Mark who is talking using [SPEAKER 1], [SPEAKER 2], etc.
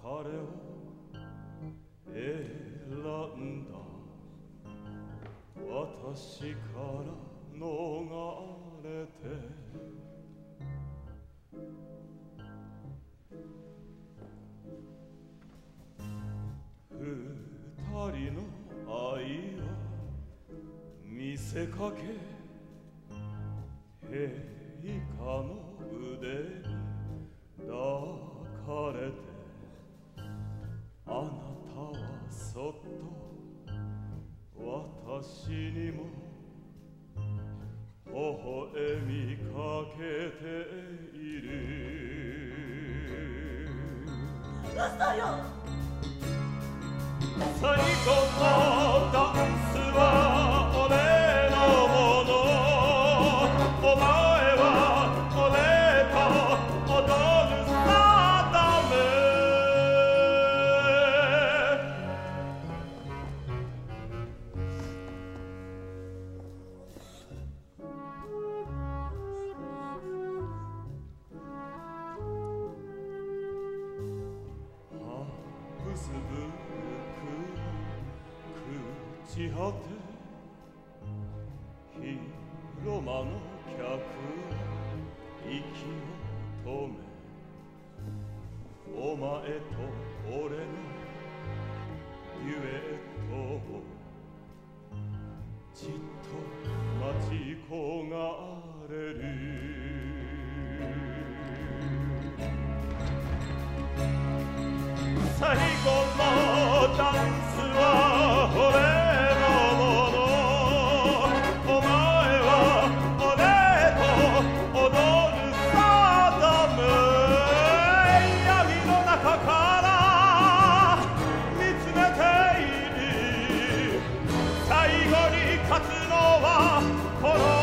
[SPEAKER 1] 彼を選んだ。私から逃れて。二人の愛は見せかけ。陛下の腕に抱かれて。そっと私にも微笑みかけている。
[SPEAKER 2] 嘘よ。
[SPEAKER 1] 最後のち果て広間の客は息を止めお前と俺のデュエットをじっと待ち焦がれる。最後のダンスは勝つのは滅